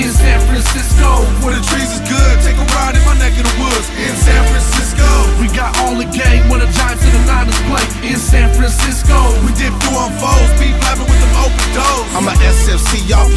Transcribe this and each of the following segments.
in San Francisco. Where the trees is good, take a ride in my neck of the woods in San Francisco. We got all the game when the Giants and the Niners play in San Francisco. We dip through on foes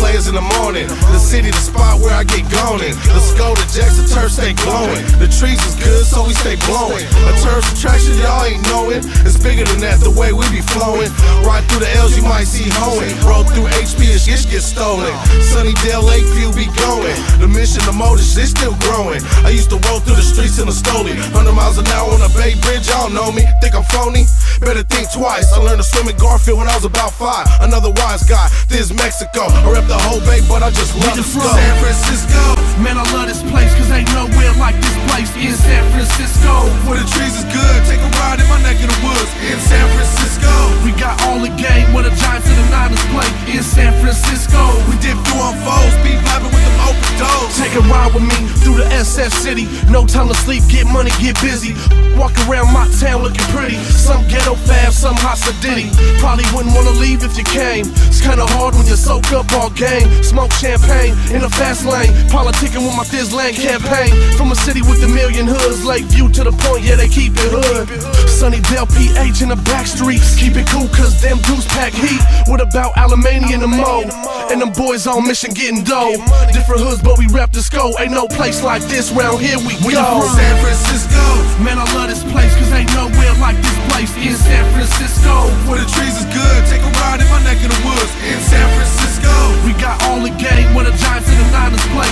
players in the morning. The city, the spot where I get going. The skull, the jacks, the turf stay glowing. The trees is good, so we stay blowing. A turf attraction, y'all ain't knowing. It's bigger than that, the way we be flowing. Right through the L's, you might see hoeing. Roll through HP, it's get, stolen. Sunnydale, Lakeview be going. The mission, the motive, it's still growing. I used to roll through the streets in a stoley. 100 miles an hour on a Bay Bridge, y'all know me. Think I'm phony? Better think twice. I learned to swim in Garfield when I was about five. Another wise guy, this is Mexico. I rep the whole Bay, but I just love We it. San Francisco, Man, I love this place, cause ain't nowhere like city. No time to sleep, get money, get busy. Walk around my town looking pretty. Some ghetto fab, some hot Diddy. Probably wouldn't wanna leave if you came. It's kinda hard when you soak up all game. Smoke champagne in a fast lane. Politicking with my Thizzland campaign. From a city with a million hoods, Lakeview to the point, yeah, they keep it hood. Sunnydale, PH in the back streets. Keep it cool, cause them dudes pack heat. What about Alemany and the Mo? And them boys on mission getting dough. Different hoods, but we rep the scope. Ain't no place like this round here we go. San Francisco, Man, I love this place, cause ain't nowhere like this place in San Francisco. where the trees is good. Take a ride in my neck of the woods in San Francisco. We got all the game where the Giants and the Niners play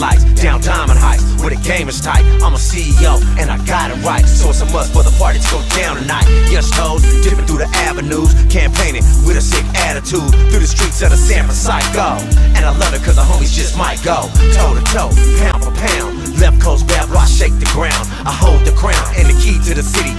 lights, down Diamond Heights, where the game is tight. I'm a CEO and I got it right, so it's a must for the party to go down tonight. Yes, toes, dipping through the avenues, campaigning with a sick attitude through the streets of the San Francisco. And I love it cause the homies just might go toe to toe, pound for pound. Left coast bad, I shake the ground. I hold the crown and the key to the city.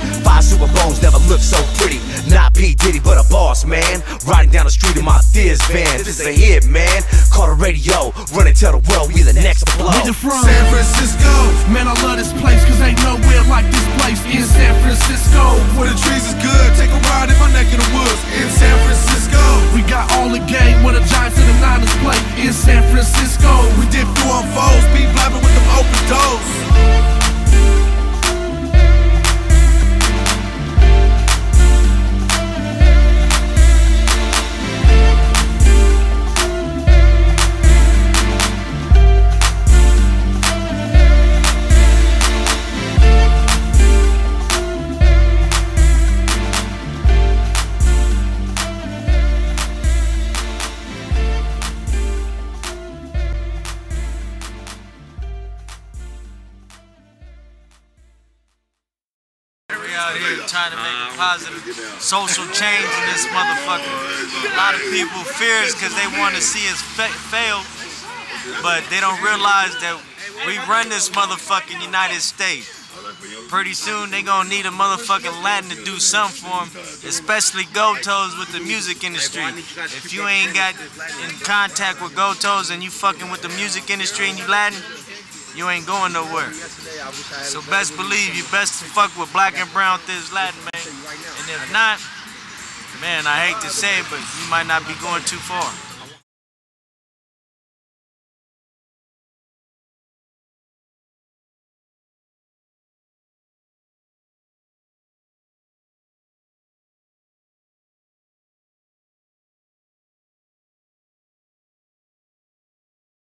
Five Super Bowls never looked so pretty. Not P. Diddy, but a boss, man. Riding down the street in my Fizz van. This is a hit, man. Call the radio, run and tell the world we the next to blow. Where you from? San Francisco, Man, I love this place, cause ain't nowhere like this place in San Francisco. where the trees is good. Take a ride in my neck of the woods in San Francisco. We got all the game where the Giants and the Niners play in San Francisco. We dip through on foes, be vibing with them open doors. Out here trying to make a positive social change in this motherfucker. A lot of people fears because they want to see us fa- fail, but they don't realize that we run this motherfucking United States. Pretty soon they gonna need a motherfucking Latin to do something for them, especially Goldtoes with the music industry. If you ain't got in contact with Goldtoes and you fucking with the music industry and you Latin, you ain't going nowhere. So best believe you best fuck with black and brown Thizz Latin, man. And if not, man, I hate to say it, but you might not be going too far.